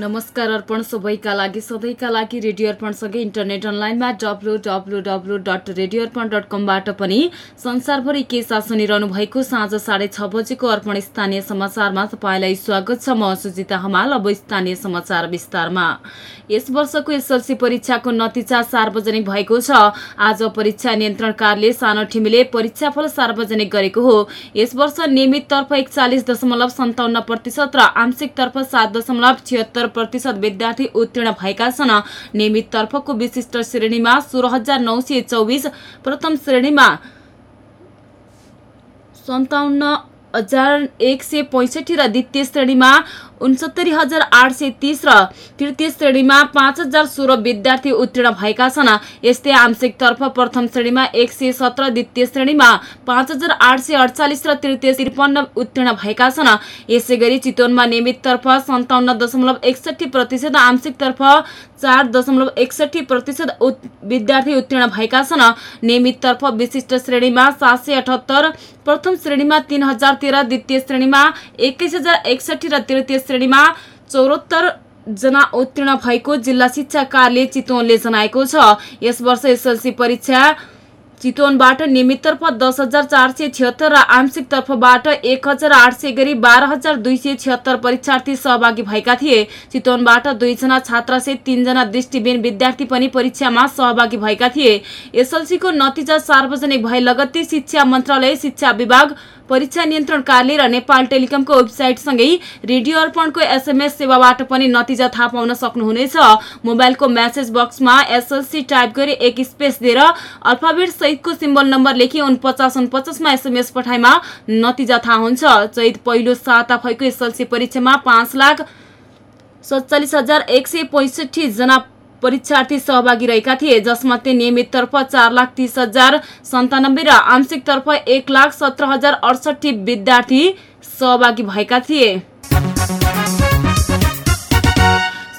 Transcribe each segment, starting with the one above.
नमस्कार अर्पण सबैका लागि सधैँका लागि रेडियो अर्पणसँगै इन्टरनेट अनलाइनमा W W W dot radio Arpan dot कमबाट पनि संसारभरि के साथ सुनिरहनु भएको साँझ साढे छ बजेको अर्पण स्थानीय समाचारमा तपाईँलाई स्वागत छ। म सुजिता हमाल अब स्थानीय समाचार विस्तारमा। यस वर्षको एसएलसी परीक्षाको नतिजा सार्वजनिक भएको छ। आज परीक्षा नियन्त्रण कार्यालय सानो ठिमीले परीक्षाफल सार्वजनिक गरेको हो। यस वर्ष नियमित तर्फ एकचालिस दशमलव सन्ताउन्न प्रतिशत र आंशिक तर्फ सात दशमलव छिहत्तर प्रतिशत विद्यार्थी उत्तीर्ण भएका छन्। नियमित तर्फको विशिष्ट श्रेणीमा सोह्र हजार नौ सय चौबिस प्रथम श्रेणीमा सन्ताउन्न हजार एक सय पैँसठी र द्वितीय श्रेणीमा उन्सत्तरी हजार आठ सय तिस र तृतीय श्रेणीमा पाँच हजार सोह्र विद्यार्थी उत्तीर्ण भएका छन्। यस्तै आंशिक तर्फ प्रथम श्रेणीमा एक सय सत्र द्वितीय श्रेणीमा पाँच हजार आठ सय अडचालिस र तृतीय त्रिपन्न उत्तीर्ण भएका छन्। यसै गरी चितवनमा नियमित तर्फ सन्ताउन्न दशमलव एकसठी प्रतिशत आंशिक तर्फ चार दशमलव एकसठी प्रतिशत विद्यार्थी उत्तीर्ण भएका छन्। नियमित तर्फ विशिष्ट श्रेणीमा सात सय अठहत्तर प्रथम श्रेणीमा तीन हजार तेह्र द्वितीय श्रेणीमा एक्काइस हजार एकसठी र तृतीय श्रेणीमा चौरात्तर जना उत्तीर्ण भएको जिल्ला शिक्षा कार्यालय चितवनले जनाएको छ। यस वर्ष एसएलसी परीक्षा चितवनबाट नियमिततर्फ दस हजार चार सय छिहत्तर र आंशिक तर्फबाट एक हजार आठ सय गरी बाह्र हजार दुई सय छिहत्तर परीक्षार्थी सहभागी भएका थिए। चितवनबाट दुईजना छात्र सहित तीनजना दृष्टिबिन विद्यार्थी पनि परीक्षामा सहभागी भएका थिए। एसएलसीको नतिजा सार्वजनिक भए लगत्तै शिक्षा मन्त्रालय शिक्षा विभाग परीक्षा नियन्त्रण कार्यालय र नेपाल टेलिकमको वेबसाइटसँगै रेडियो अर्पणको एसएमएस सेवाबाट पनि नतिजा थाहा पाउन सक्नुहुनेछ। मोबाइलको म्यासेज बक्समा एसएलसी टाइप गरी एक स्पेस दिएर अल्फाबेट सहितको सिम्बल नम्बर लेखी उनपचास उनपचासमा एसएमएस पठाइमा नतिजा थाहा हुन्छ। चैत पहिलो साता भएको एसएलसी परीक्षामा पाँच लाख सत्तालिस हजार एक सय पैँसठी जना परीक्षार्थी सहभागी रहेका थिए जसमध्ये नियमिततर्फ चार लाख तीस हजार सन्तानब्बे र आंशिकतर्फ एक लाख सत्र हजार अडसठी विद्यार्थी सहभागी भएका थिए।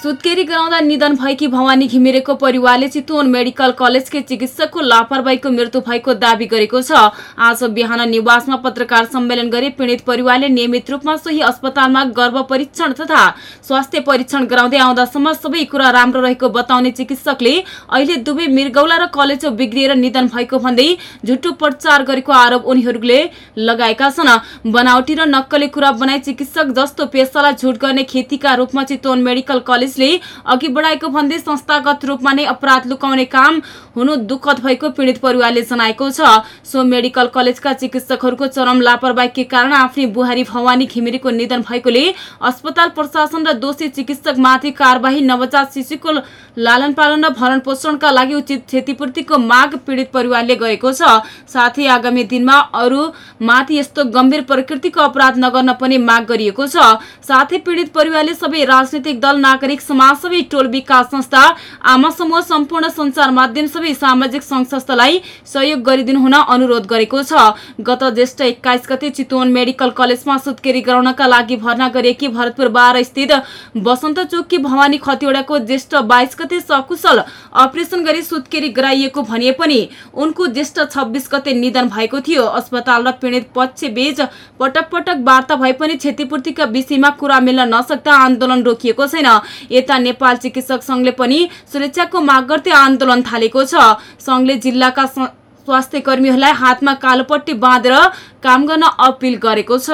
सुत्केरी गराउँदा निधन भएकी भवानी घिमिरेको परिवारले चितवन मेडिकल कलेजकै चिकित्सकको लापरवाहीको मृत्यु भएको दावी गरेको छ। आज बिहान निवासमा पत्रकार सम्मेलन गरी पीड़ित परिवारले नियमित रूपमा सोही अस्पतालमा गर्भ परीक्षण तथा स्वास्थ्य परीक्षण गराउँदै आउँदासम्म सबै कुरा राम्रो रहेको बताउने चिकित्सकले अहिले दुवै मृगौला र कलेजो बिग्रिएर निधन भएको भन्दै झुटो प्रचार गरेको आरोप उनीहरूले लगाएका छन्। बनावटी र नक्कली कुरा बनाई चिकित्सक जस्तो पेसालाई झुट गर्ने खेतीका रूपमा चितवन मेडिकल कलेज पुलिसले अघि बढाएको भन्दै संस्थागत रूपमा नै अपराध लुकाउने काम हुनु दुःखद भएको पीड़ित परिवारले जनाएको छ। सो मेडिकल कलेजका चिकित्सकहरूको चरम लापरवाहीकै कारण आफ्नै बुहारी भवानी घिमिरेको निधन भएकोले अस्पताल प्रशासन र दोषी चिकित्सक माथि कार्यवाही नवजात शिशुको लालन पालन र भरण पोषणका लागि उचित क्षतिपूर्तिको माग पीड़ित परिवारले गरेको छ। साथै आगामी दिनमा अरू माथि यस्तो गम्भीर प्रकृतिको अपराध नगर्न पनि माग गरिएको छ। साथै पीड़ित परिवारले सबै राजनैतिक दल नागरिक समाजसेवी टोल विकास संस्था आमा समूह सम्पूर्ण संचार माध्यम सबै सामाजिक संघ संस्थालाई सहयोग गरिदिनु हुन अनुरोध गरेको छ। गत ज्येष्ठ एक्काइस गते चितवन मेडिकल कलेजमा सुत्केरी गराउनका लागि भर्ना गरिएकी भरतपुर बाह्र स्थित बसन्त चौकी भवानी खतिवड़ाको ज्येष्ठ बाइस गते सकुशल अपरेसन गरी सुत्केरी गराइएको भनिए पनि उनको ज्येष्ठ छब्बिस गते निधन भएको थियो। अस्पताल र पीड़ित पक्ष बीच पटक पटक वार्ता भए पनि क्षतिपूर्तिका विषयमा कुरा मिल्न नसक्दा आन्दोलन रोकिएको छैन। यता नेपाल चिकित्सक संघले पनि सुरक्षाको माग गर्दै आन्दोलन थालेको छ। संघले जिल्लाका स्वास्थ्य कर्मीहरूलाई हातमा कालोपट्टि बाँधेर काम गर्न अपिल गरेको छ।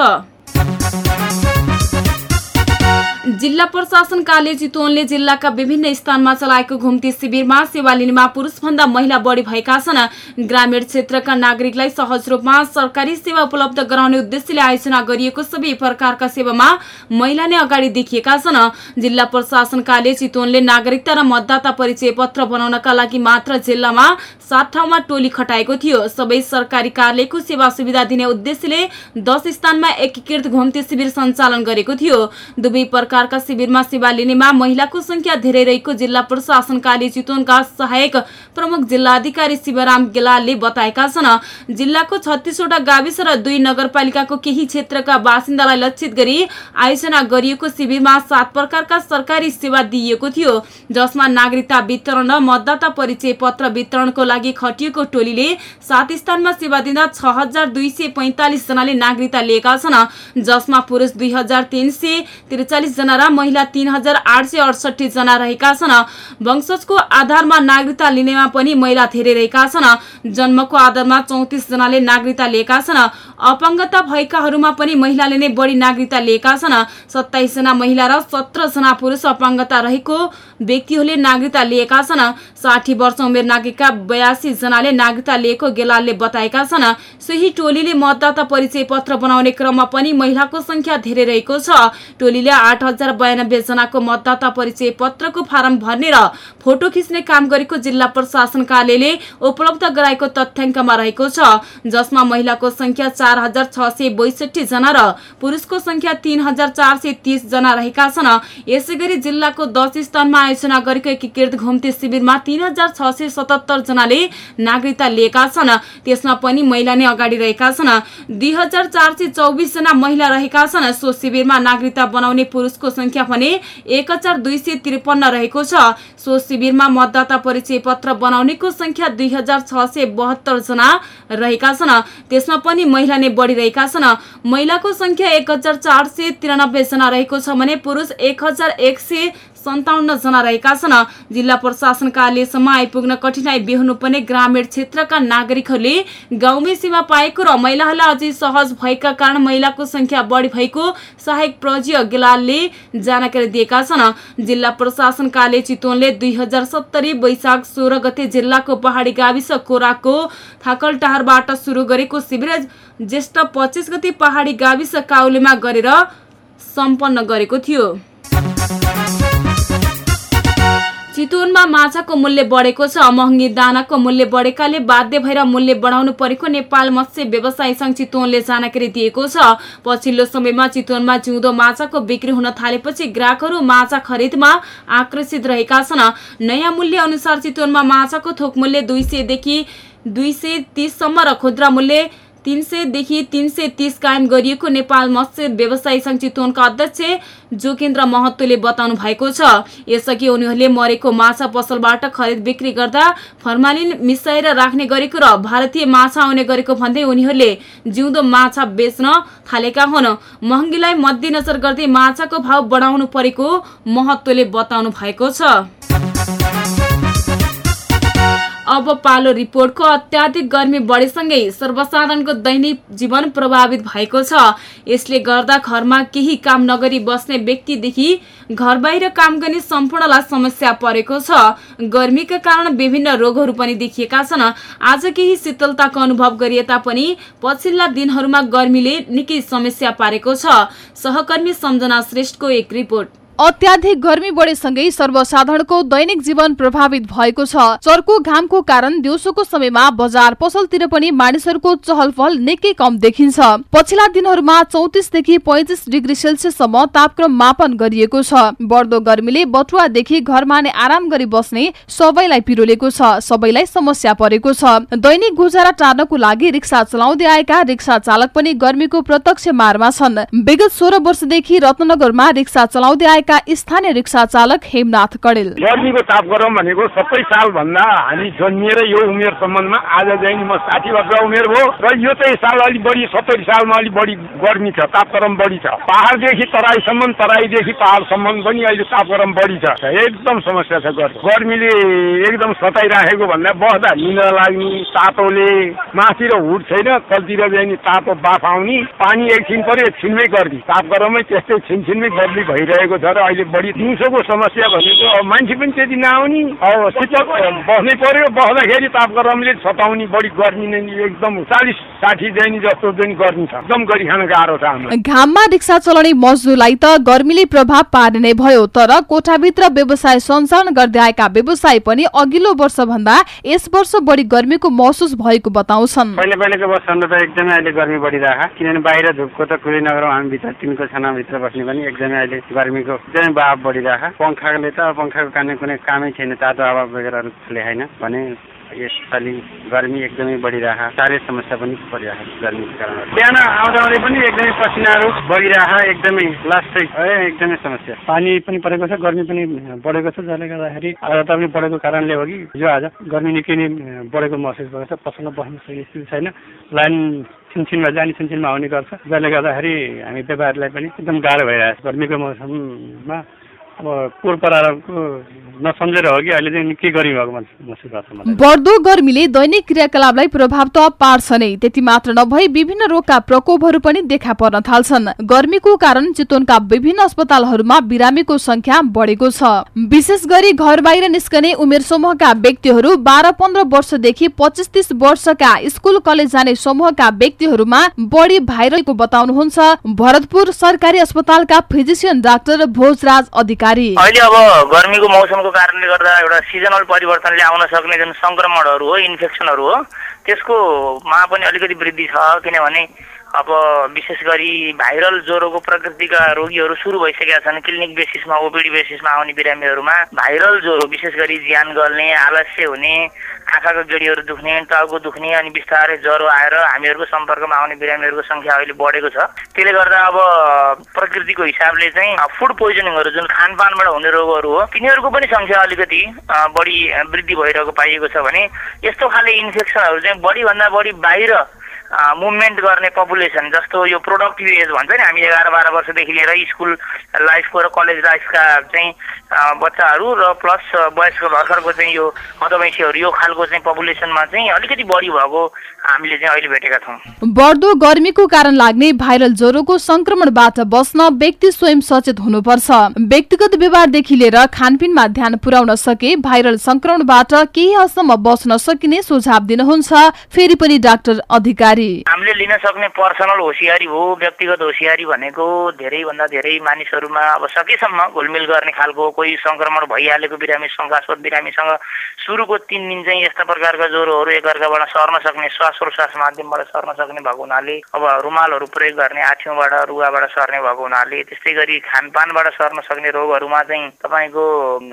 जिल्ला प्रशासन कार्य चितवनले जिल्लाका विभिन्न स्थानमा चलाएको घुम्ती शिविरमा सेवा लिनेमा पुरुषभन्दा महिला बढी भएका छन्। ग्रामीण क्षेत्रका नागरिकलाई सहज रूपमा सरकारी सेवा उपलब्ध गराउने उद्देश्यले आयोजना गरिएको सबै प्रकारका सेवामा महिला नै अगाडि देखिएका छन्। जिल्ला प्रशासन कार्य चितवनले नागरिकता र मतदाता परिचय पत्र बनाउनका लागि मात्र जिल्लामा सात ठाउँमा टोली खटाएको थियो। सबै सरकारी कार्यालयको सेवा सुविधा दिने उद्देश्यले दस स्थानमा एकीकृत घुम्ती शिविर सञ्चालन गरेको थियो। दुवै प्रकारका शिविरमा सेवा लिनेमा महिलाको संख्या धेरै रहेको जिल्ला प्रशासन कार्य चितवनका सहायक प्रमुख जिल्ला अधिकारी शिवराम गेलालले बताएका छन् जिल्लाको छत्तीसवटा गाविस र दुई नगरपालिकाको केही क्षेत्रका बासिन्दालाई लक्षित गरी आयोजना गरिएको शिविरमा सात प्रकारका सरकारी सेवा दिइएको थियो जसमा नागरिकता वितरण र मतदाता परिचय पत्र वितरणको लागि खटिएको टोलीले सात स्थानमा सेवा दिँदा छ हजार दुई सय पैंतालिस जनाले नागरिकता लिएका छन् जसमा पुरुष दुई हजार तीन सय त्रिचालिस जना र महिला तीन हजार आठ सय अडसठी जना रहेका छन्। वंशजको आधारमा नागरिकता लिनेमा पनि महिला धेरै रहेका छन्। जन्मको आधारमा चौतिस जनाले नागरिकता लिएका छन्। अपाङ्गता भएकाहरूमा पनि महिलाले नै बढी नागरिकता लिएका छन्। सत्ताइस जना महिला र सत्र जना पुरुष अपाङ्गता रहेको व्यक्तिहरूले नागरिकता लिएका छन्। साठी वर्ष उमेर नागेका बयासी जनाले नागरिकता लिएको गेलालले बताएका छन्। सोही टोलीले मतदाता परिचय पत्र बनाउने क्रममा पनि महिलाको संख्या धेरै रहेको छ। टोलीले आठ हजार बयानब्बे जनाको मतदाता परिचय पत्रको फारम भर्ने र फोटो खिच्ने काम गरेको जिल्ला प्रशासन कार्यालयले उपलब्ध गराएको तथ्याङ्कमा रहेको छ। जसमा महिलाको संख्या चार हजार छ सय बैसठी जना र पुरुषको संख्या तीन हजार चार सय तीस जना रहेका छन्। यसै गरी जिल्लाको दस स्थानमा आयोजना गरेको एकीकृत घुम्ती शिविरमा तीन हजार छ सय सतहत्तर जनाले नागरिकता लिएका छन्। त्यसमा पनि महिला नै अगाडि रहेका छन्। दुई हजार चार सय महिला रहेका छन्। सो शिविरमा नागरिकता बनाउने पुरुषको संख्या भने एक हजार दुई सय त्रिपन्न रहेको छ। सो शिविरमा मतदाता परिचय पत्र बनाउनेको संख्या दुई हजार छ सय बहत्तर जना रहेका छन्। त्यसमा पनि महिला नै बढ़िरहेका छन्। महिलाको संख्या एक हजार चार सय तिरानब्बे जना रहेको छ भने पुरुष एक हजार एक सय सन्ताउन्न जना रहेका छन्। जिल्ला प्रशासन कार्यालयसम्म आइपुग्न कठिनाई बेहोर्नु पर्ने ग्रामीण क्षेत्रका नागरिकहरूले गाउँमै सेवा पाएको र महिलाहरूलाई अझै सहज भएका कारण महिलाको संख्या बढी भएको सहायक प्रजीय गेलालले जानकारी दिएका छन्। जिल्ला प्रशासन कार्यालय चितवनले दुई हजार सत्तरी वैशाख सोह्र गते जिल्लाको पहाडी गाविस कोराको थाकलटारबाट सुरु गरेको शिविर ज्येष्ठ पच्चिस गते पहाडी गाविस काउलेमा गरेर सम्पन्न गरेको थियो। चितवनमा माछाको मूल्य बढेको छ। महँगी दानाको मूल्य बढेकाले बाध्य भएर मूल्य बढाउनु परेको नेपाल मत्स्य व्यवसाय संघ चितवनले जानकारी दिएको छ। पछिल्लो समयमा चितवनमा जिउँदो माछाको बिक्री हुन थालेपछि ग्राहकहरू माछा खरिदमा आकर्षित रहेका छन्। नयाँ मूल्य अनुसार चितवनमा माछाको थोक मूल्य दुई सयदेखि दुई सय तिससम्म र खुद्रा मूल्य तीन सयदेखि तिन सय तिस कायम गरिएको नेपाल मत्स्य व्यवसायी संघ चितवनका अध्यक्ष जोकेन्द्र महतोले बताउनु भएको छ। यसअघि उनीहरूले मरेको माछा पसलबाट खरिद बिक्री गर्दा फर्मालिन मिसाएर राख्ने गरेको र भारतीय माछा आउने गरेको भन्दै उनीहरूले जिउँदो माछा बेच्न थालेका हुन्। महँगीलाई मध्यनजर गर्दै माछाको भाव बढाउनु परेको महत्वले बताउनु भएको छ। अब पालो रिपोर्टको अत्याधिक गर्मी बढेसँगै सर्वसाधारणको दैनिक जीवन प्रभावित भएको छ। यसले गर्दा घरमा केही काम नगरी बस्ने व्यक्तिदेखि घर बाहिर काम गर्ने सम्पूर्णलाई समस्या परेको छ। गर्मीका कारण विभिन्न रोगहरू पनि देखिएका छन्। आज केही शीतलताको अनुभव गरिए तापनि पछिल्ला दिनहरूमा गर्मीले निकै समस्या पारेको छ। सहकर्मी सम्झना श्रेष्ठको एक रिपोर्ट। अत्याधिक गर्मी बढेसँगै सर्वसाधारणको दैनिक जीवन प्रभावित भएको छ। चर्को घामको कारण दिउँसोको समयमा बजार पसलतिर पनि मानिसहरूको चहल पहल निकै कम देखिन्छ। पछिल्ला दिनहरूमा चौतिसदेखि पैंतिस डिग्री सेल्सियससम्म तापक्रम मापन गरिएको छ। बढ्दो गर्मीले बटुवादेखि घरमा नै आराम गरी बस्ने सबैलाई पिरोलेको छ। सबैलाई समस्या परेको छ। दैनिक गुजारा टार्नको लागि रिक्सा चलाउँदै आएका रिक्सा चालक पनि गर्मीको प्रत्यक्ष मारमा छन्। विगत सोह्र वर्षदेखि रत्नगरमा रिक्सा चलाउँदै रहेका स्थानीय रिक्सा चालक हेमनाथ कडेल। गर्मीको ताप भनेको सबै साल भन्दा हामी जन्मिएर यो उमेर सम्बन्धमा आज चाहिँ म साठी वर्ष उमेर भयो र यो चाहिँ साल अलिक बढी सत्तरी सालमा अलिक बढी गर्मी छ ताप गरम बढी छ। पहाडदेखि तराईसम्म तराईदेखि पहाडसम्म पनि अहिले ताप गरम बढी छ। एकदम समस्या छ गर्मीले एकदम सताइराखेको भन्दा बस्दा निन लाग्ने तातोले माथि र हुट छैन तलतिर चाहिँ तातो बाफ आउने पानी एकछिन पऱ्यो एकछिनमै गर्दी ताप गरमै त्यस्तै छिनछिनमै गर्मी भइरहेको छ अहिले बढी दिउँसोको समस्या भनेको अब मान्छे पनि त्यति नआउने। अब शीतल बस्नै पर्यो। बस्दाखेरि ताप गरमले सताउने बढी गर्मी नै एकदम चालिस साठी दैनी जस्तो दिन गर्मी छ। एकदम गरी खान गाह्रो छ हाम्रो। घाममा रिक्सा चलाउने मजदुरलाई त गर्मीले प्रभाव पार्ने नै भयो तर कोठाभित्र व्यवसाय सञ्चालन गर्दै आएका व्यवसायी पनि अघिल्लो वर्ष भन्दा यस वर्ष बढी गर्मीको महसुस भएको बताउँछन्। पहिले पहिलेको वर्षमा त एकदमै अहिले गर्मी बढिरहेको किनभने बाहिर धुपको त कुरै नगरौँ हामी भित्र तिनको छानाभित्र बस्ने पनि एकदमै अहिले गर्मीको एकदमै भाव बढिरहेको पङ्खाले त पङ्खाको कारणले कुनै कामै छैन तातो हावा वगेराहरू चले होइन भने यसपालि गर्मी एकदमै बढिरहेको साह्रै समस्या पनि परिरहेको गर्मीको कारण बिहान आउँदा आउँदै पनि एकदमै पसिनाहरू बगिरहेको एकदमै लास्टै है एकदमै समस्या। पानी पनि परेको छ गर्मी पनि बढेको छ जसले गर्दाखेरि आर्द्रता पनि बढेको कारणले हो कि हिजो आज गर्मी निकै नै बढेको महसुस भएको छ पसलमा बस्न स्थिति छैन। लाइन छिनछिनमा जाने छिनछिनमा आउने गर्छ। जसले गर्दाखेरि हामी व्यापारीलाई पनि एकदम गाह्रो भइरहेको छ। गर्मीको मौसममा बढ्दो गर्मीले दैनिक क्रियाकलापलाई प्रभाव त पार्छ नै त्यति मात्र नभई विभिन्न रोगका प्रकोपहरू पनि देखा पर्न थाल्छन्। गर्मीको कारण चितवनका विभिन्न अस्पतालहरूमा बिरामीको संख्या बढेको छ। विशेष गरी घर बाहिर निस्कने उमेर समूहका व्यक्तिहरू बाह्र पन्ध्र वर्षदेखि पच्चिस तीस वर्षका स्कुल कलेज जाने समूहका व्यक्तिहरूमा बढी भाइरलको बताउनुहुन्छ। भरतपुर सरकारी अस्पतालका फिजिसियन डाक्टर भोजराज अधिकारी। अहिले अब गर्मीको मौसमको कारणले गर्दा एउटा सिजनल परिवर्तनले आउन सक्ने जुन सङ्क्रमणहरू हो इन्फेक्सनहरू हो त्यसकोमा पनि अलिकति वृद्धि छ किनभने अब विशेष गरी भाइरल ज्वरोको प्रकृतिका रोगीहरू सुरु भइसकेका छन्। क्लिनिक बेसिसमा ओपिडी बेसिसमा आउने बिरामीहरूमा भाइरल ज्वरो विशेष गरी ज्यान गल्ने आलस्य हुने आँखाको गेडीहरू दुख्ने टाउको दुख्ने अनि बिस्तारै ज्वरो आएर हामीहरूको सम्पर्कमा आउने बिरामीहरूको सङ्ख्या अहिले बढेको छ। त्यसले गर्दा अब प्रकृतिको हिसाबले चाहिँ फुड पोइजनिङहरू जुन खानपानबाट हुने रोगहरू हो तिनीहरूको पनि सङ्ख्या अलिकति बढी वृद्धि भइरहेको पाइएको छ भने यस्तो खाले इन्फेक्सनहरू चाहिँ बढीभन्दा बढी बाहिर मुभमेन्ट गर्ने पपुलेसन जस्तो यो प्रोडक्टिभ एज भन्छ नि हामी एघार बाह्र वर्षदेखि लिएर स्कुल लाइफको र कलेज लाइफका चाहिँ बच्चाहरू र प्लस वयस्क भर्खरको चाहिँ यो मधुमेसीहरू यो खालको चाहिँ पपुलेसनमा चाहिँ अलिकति बढी भएको हामीले चाहिँ अहिले भेटेका छौँ। बढ्दो गर्मीको कारण लाग्ने भाइरल ज्वरोको संक्रमणबाट बस्न व्यक्ति स्वयं सचेत हुनुपर्छ। व्यक्तिगत व्यवहारदेखि लिएर खानपिनमा ध्यान पुर्याउन सके भाइरल संक्रमणबाट केही हदसम्म बच्न सकिने सुझाव दिनुहुन्छ। फेरि पनि डाक्टर अधिकारी। हामीले लिन सक्ने पर्सनल होसियारी हो व्यक्तिगत होसियारी भनेको धेरैभन्दा धेरै मानिसहरूमा अब सकेसम्म घुलमिल गर्ने खालको कोही संक्रमण भइहालेको बिरामी शङ्कास्पद बिरामीसँग सुरुको तिन दिन चाहिँ यस्ता प्रकारका ज्वरोहरू एकअर्काबाट सर्न सक्ने श्वास प्रश्वास माध्यमबाट सर्न सक्ने भएको हुनाले अब रुमालहरू प्रयोग गर्ने आठ्यौँबाट रुगाबाट सर्ने भएको हुनाले त्यस्तै गरी खानपानबाट सर्न सक्ने रोगहरूमा चाहिँ तपाईँको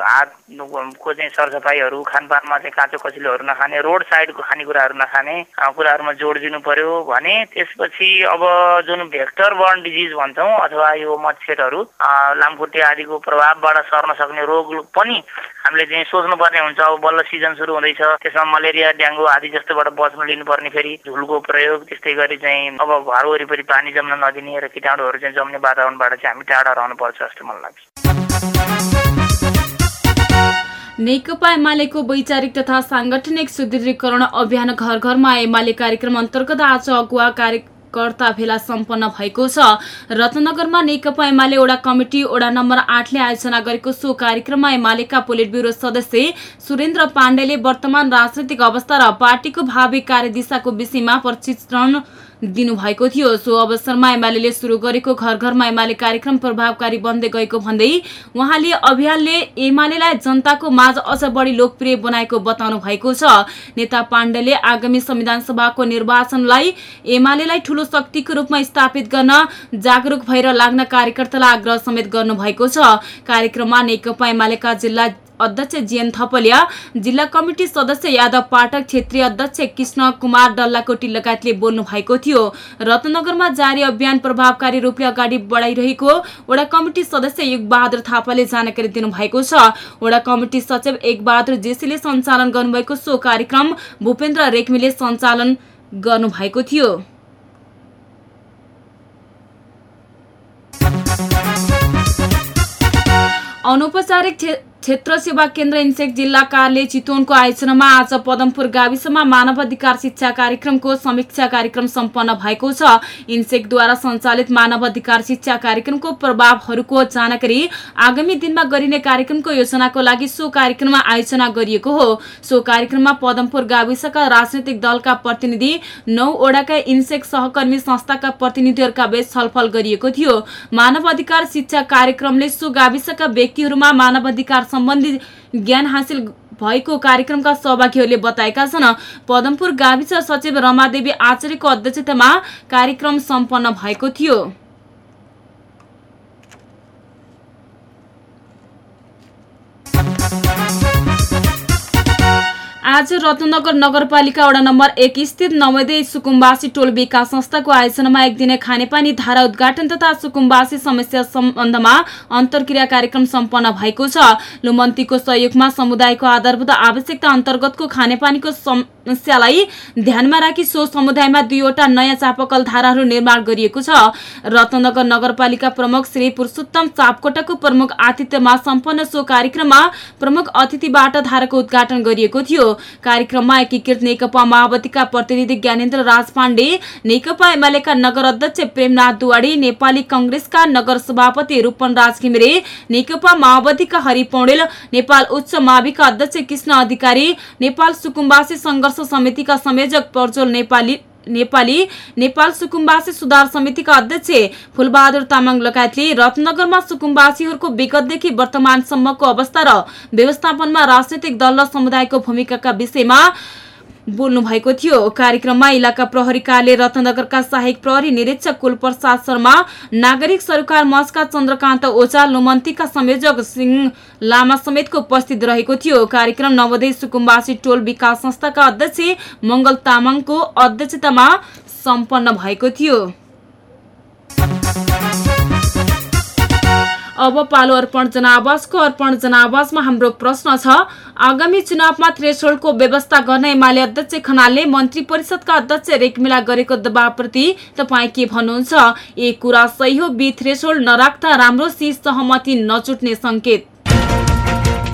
हातको चाहिँ सरसफाइहरू खानपानमा चाहिँ काँचो कचिलोहरू नखाने रोड साइडको खानेकुराहरू नखाने कुराहरूमा जोड दिनु पर्यो भने त्यसपछि अब जुन भेक्टर बर्न डिजिज भन्छौँ अथवा यो मच्छरहरू लामखुट्टे आदिको प्रभावबाट सर्न सक्ने रोग पनि हामीले चाहिँ सोच्नुपर्ने हुन्छ। अब बल्ल सिजन सुरु हुँदैछ त्यसमा मलेरिया डेङ्गु आदि जस्तोबाट बच्न लिनुपर्ने फेरि झुलको प्रयोग त्यस्तै गरी चाहिँ अब घर वरिपरि पानी जम्न नदिने र किटाणुहरू चाहिँ जम्ने वातावरणबाट चाहिँ हामी टाढा रहनुपर्छ जस्तो मलाई लाग्छ। नेकपा एमालेको वैचारिक तथा साङ्गठनिक सुदृढीकरण अभियान घर घरमा एमाले कार्यक्रम अन्तर्गत आज अगुवा कार्यकर्ता भेला सम्पन्न भएको छ। रत्नगरमा नेकपा एमाले ओडा कमिटी ओडा नम्बर आठले आयोजना गरेको सो कार्यक्रममा एमालेका पोलिट ब्युरो सदस्य सुरेन्द्र पाण्डेले वर्तमान राजनैतिक अवस्था र पार्टीको भावी कार्यदिशाको विषयमा प्रशिक्षण दिनुभएको थियो। सो अवसरमा एमाले सुरु गरेको घर घरमा एमाले कार्यक्रम प्रभावकारी बन्दै गएको भन्दै उहाँले अभियानले एमालेलाई जनताको माझ अझ बढी लोकप्रिय बनाएको बताउनु भएको छ। नेता पाण्डेले आगामी संविधान सभाको निर्वाचनलाई एमालेलाई ठूलो शक्तिको रूपमा स्थापित गर्न जागरूक भएर लाग्न कार्यकर्तालाई आग्रह समेत गर्नुभएको छ। कार्यक्रममा नेकपा एमालेका जिल्ला अध्यक्ष जीएन थपलिया जिल्ला कमिटी सदस्य यादव पाठक क्षेत्रीय अध्यक्ष कृष्ण कुमार डल्लाकोटी लगायतले बोल्नु भएको थियो। रत्नगरमा जारी अभियान प्रभावकारी रूपले अगाडि बढाइरहेको वडा कमिटी सदस्य युग बहादुर थापाले जानकारी दिनुभएको छ। वडा कमिटी सचिव एक बहादुर जेसीले सञ्चालन गर्नुभएको सो कार्यक्रम भूपेन्द्र रेग्मीले सञ्चालन गर्नुभएको थियो। अनौपचारिक क्षेत्र सेवा केन्द्र इन्सेक जिल्ला कार्यालय चितवनको आयोजनामा आज पदमपुर गाविसमा मानव अधिकार शिक्षा कार्यक्रमको समीक्षा कार्यक्रम सम्पन्न भएको छ। इन्सेकद्वारा सञ्चालित मानव अधिकार शिक्षा कार्यक्रमको प्रभावहरूको जानकारी आगामी दिनमा गरिने कार्यक्रमको योजनाको लागि सो कार्यक्रममा आयोजना गरिएको हो। सो कार्यक्रममा पदमपुर गाविसका राजनैतिक दलका प्रतिनिधि नौ ओडाका इन्सेक सहकर्मी संस्थाका प्रतिनिधिहरूका बीच छलफल गरिएको थियो। मानव अधिकार शिक्षा कार्यक्रमले सो गाविसका व्यक्तिहरूमा मानव अधिकार सम्बन्धी ज्ञान हासिल भएको कार्यक्रमका सहभागीहरूले बताएका छन्। पदमपुर गाविस सचिव रमादेवी आचार्यको अध्यक्षतामा कार्यक्रम सम्पन्न भएको थियो। आज रत्नगर नगरपालिका वडा नम्बर एक स्थित नवोदय सुकुम्बासी टोल विकास संस्थाको आयोजनामा एक दिने खानेपानी धारा उद्घाटन तथा सुकुम्बासी समस्या सम्बन्धमा अन्तर्क्रिया कार्यक्रम सम्पन्न भएको छ। लुमन्तीको सहयोगमा समुदायको आधारभूत आवश्यकता अन्तर्गतको खानेपानीको समस्यालाई ध्यानमा राखी सो समुदायमा दुईवटा नयाँ चापकल धाराहरू निर्माण गरिएको छ। रत्नगर नगरपालिका प्रमुख श्री पुरुषोत्तम चापकोटाको प्रमुख आतिथ्यमा सम्पन्न सो कार्यक्रममा प्रमुख अतिथिबाट धाराको उद्घाटन गरिएको थियो। कार्यक्रममा एकीकृत नेकपा माओवादीका प्रतिनिधि ज्ञानेन्द्र राज पाण्डे नेकपा एमालेका नगर अध्यक्ष प्रेमनाथ दुवाडी नेपाली कंग्रेसका नगर सभापति रूपन राज घिमिरे नेकपा माओवादीका हरि पौडेल नेपाल उच्च माविका अध्यक्ष कृष्ण अधिकारी नेपाल सुकुम्बासी संघर्ष समितिका संयोजक प्रज्वल नेपाली नेपाली नेपाल सुकुम्बासी सुधार समितिका अध्यक्ष फुलबहादुर तामाङ लगायतले रत्नगरमा सुकुम्बासीहरूको विगतदेखि वर्तमानसम्मको अवस्था र व्यवस्थापनमा राजनैतिक दल र समुदायको भूमिकाका विषयमा बोल्नु भएको थियो। कार्यक्रममा इलाका प्रहरी कार्यालय रत्नगरका सहायक प्रहरी निरीक्षक कुलप्रसाद शर्मा नागरिक सरकार मञ्चका चन्द्रकान्त ओझा लुमन्तीका संयोजक सिंह लामा समेतको उपस्थित रहेको थियो। कार्यक्रम नवोदय सुकुम्बासी टोल विकास संस्थाका अध्यक्ष मंगल तामाङको अध्यक्षतामा सम्पन्न भएको थियो। अब पालो अर्पण जनावासको अर्पण जनावासमा हाम्रो प्रश्न छ आगामी चुनावमा थ्रेसोल्डको व्यवस्था गर्न एमाले अध्यक्ष खनालले मन्त्री परिषदका अध्यक्ष रेग्मीलाई गरेको दबावप्रति तपाईँ के भन्नुहुन्छ? ए कुरा सही हो बी थ्रेसोल्ड नराख्दा राम्रो सी सहमति नचुट्ने संकेत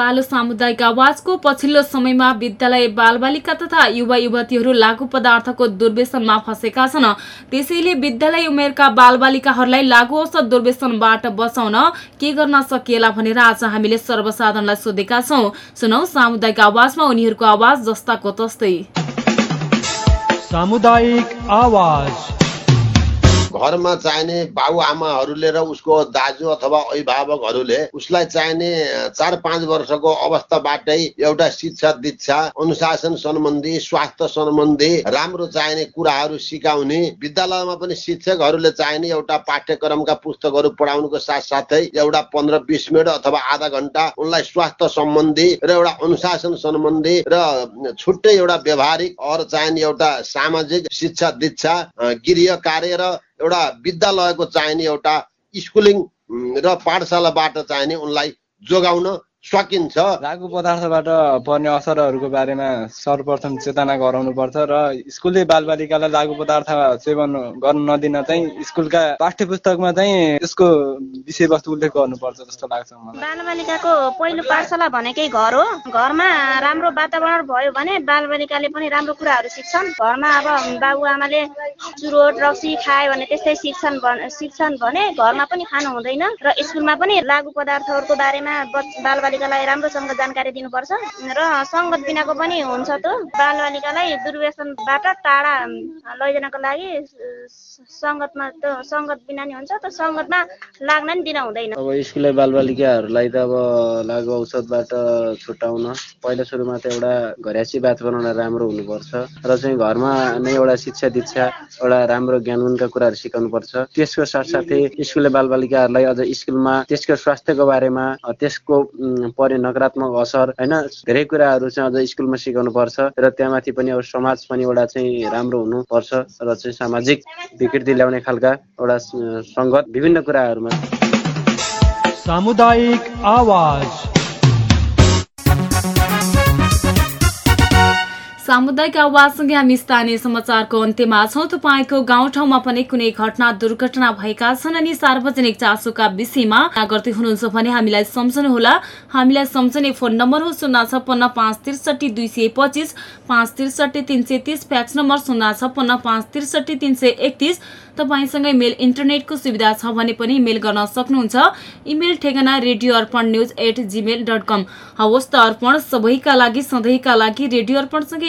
पालो सामुदायिक आवाजको पछिल्लो समयमा विद्यालय बालबालिका तथा युवा युवतीहरू लागु पदार्थको दुर्व्यसनमा फँसेका छन्। त्यसैले विद्यालय उमेरका बालबालिकाहरूलाई लागु औषध दुर्व्यसनबाट बचाउन के गर्न सकिएला भनेर आज हामीले सर्वसाधारणलाई सोधेका छौं। सुनौ सामुदायिक आवाजमा उनीहरूको आवाज जस्ताको तस्तै। सामुदायिक आवाज। घरमा चाहिने बाबुआमाहरूले र उसको दाजु अथवा अभिभावकहरूले उसलाई चाहिने चार पाँच वर्षको अवस्थाबाटै एउटा शिक्षा दीक्षा अनुशासन सम्बन्धी स्वास्थ्य सम्बन्धी राम्रो चाहिने कुराहरू सिकाउने विद्यालयमा पनि शिक्षकहरूले चाहिने एउटा पाठ्यक्रमका पुस्तकहरू पढाउनुको साथसाथै एउटा पन्ध्र बिस मिनट अथवा आधा घन्टा उनलाई स्वास्थ्य सम्बन्धी र एउटा अनुशासन सम्बन्धी र छुट्टै एउटा व्यवहारिक अरू चाहिने एउटा सामाजिक शिक्षा दीक्षा गृह कार्य र एउटा विद्यालयको चाहिने एउटा स्कुलिङ र पाठशालाबाट चाहिने उनलाई जोगाउन सकिन्छ। लागु पदार्थबाट पर्ने असरहरूको बारेमा सर्वप्रथम चेतना गराउनु पर्छ र स्कुलले बालबालिकालाई लागु पदार्थ सेवन गर्न नदिन चाहिँ स्कुलका पाठ्य पुस्तकमा चाहिँ यसको विषयवस्तु उल्लेख गर्नुपर्छ जस्तो लाग्छ मलाई। बालबालिकाको पहिलो पाठशाला भनेकै घर हो। घरमा राम्रो वातावरण भयो भने बालबालिकाले पनि राम्रो कुराहरू सिक्छन्। घरमा अब बाबुआमाले चुरोट रक्सी खायो भने त्यस्तै सिक्छन् सिक्छन् भने घरमा पनि खानु हुँदैन र स्कुलमा पनि लागु पदार्थहरूको बारेमा बच- बालबालिकालाई राम्रोसँग जानकारी दिनुपर्छ र सङ्गत बिनाको पनि हुन्छ त। बालबालिकालाई दुर्व्यसनबाट टाढा लैजानको लागि सङ्गतमा त सङ्गत बिना नि हुन्छ त सङ्गतमा लाग्न नि दिन हुँदैन। अब स्कुले बालबालिकाहरूलाई त अब लागु औषधबाट छुट्याउन पहिला सुरुमा त एउटा घरेसी वातावरण राम्रो हुनुपर्छ र चाहिँ घरमा नै एउटा शिक्षा दीक्षा एउटा राम्रो ज्ञानगुणका कुराहरू सिकाउनुपर्छ। त्यसको साथसाथै स्कुले बालबालिकाहरूलाई अझ स्कुलमा त्यसको स्वास्थ्यको बारेमा त्यसको पर्ने नकारात्मक असर होइन? धेरै कुराहरू चाहिँ अझ स्कुलमा सिकाउनु पर्छ र त्यहाँमाथि पनि अब समाज पनि एउटा चाहिँ राम्रो हुनुपर्छ र चाहिँ सामाजिक विकृति ल्याउने खालका एउटा सङ्गत विभिन्न कुराहरूमा। सामुदायिक आवाज। सामुदायिक आवाजसँगै हामी स्थानीय समाचारको अन्त्यमा छौँ। तपाईँको गाउँठाउँमा पनि कुनै घटना दुर्घटना भएका छन् अनि सार्वजनिक चासोका विषयमा गर्दै हुनुहुन्छ भने हामीलाई सम्झनुहोला। हामीलाई सम्झने फोन नम्बर हो शून्य छप्पन्न पाँच त्रिसठी दुई सय पच्चिस पाँच त्रिसठी तिन सय तिस फ्याक्स नम्बर शून्य छप्पन्न पाँच त्रिसठी तिन सय एकतिस। तपाईँसँगै मेल इन्टरनेटको सुविधा छ भने पनि मेल गर्न सक्नुहुन्छ। इमेल ठेगाना radio Arpan news at Gmail dot com. हवस् त अर्पण सबैका लागि सधैँका लागि रेडियो अर्पणसँगै